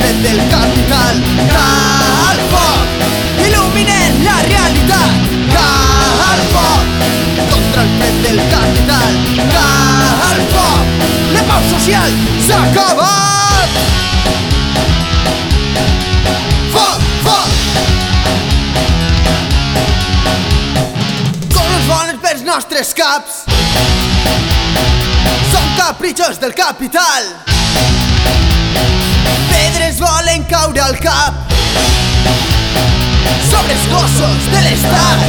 fred del capital. Cal foc, il·luminen la realitat. Cal foc, contra el fred del capital. Cal foc, la pau social s'ha acabat. Foc, foc. Coses bones pels nostres caps. Són capritxos del capital. Pedres volen caure al cap sobre els gossos de l'estat.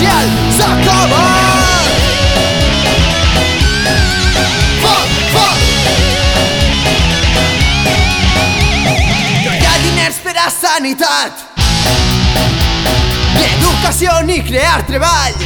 Social s'ha acabat. Foc, foc. No hi ha diners per a sanitat ni educació ni crear treball.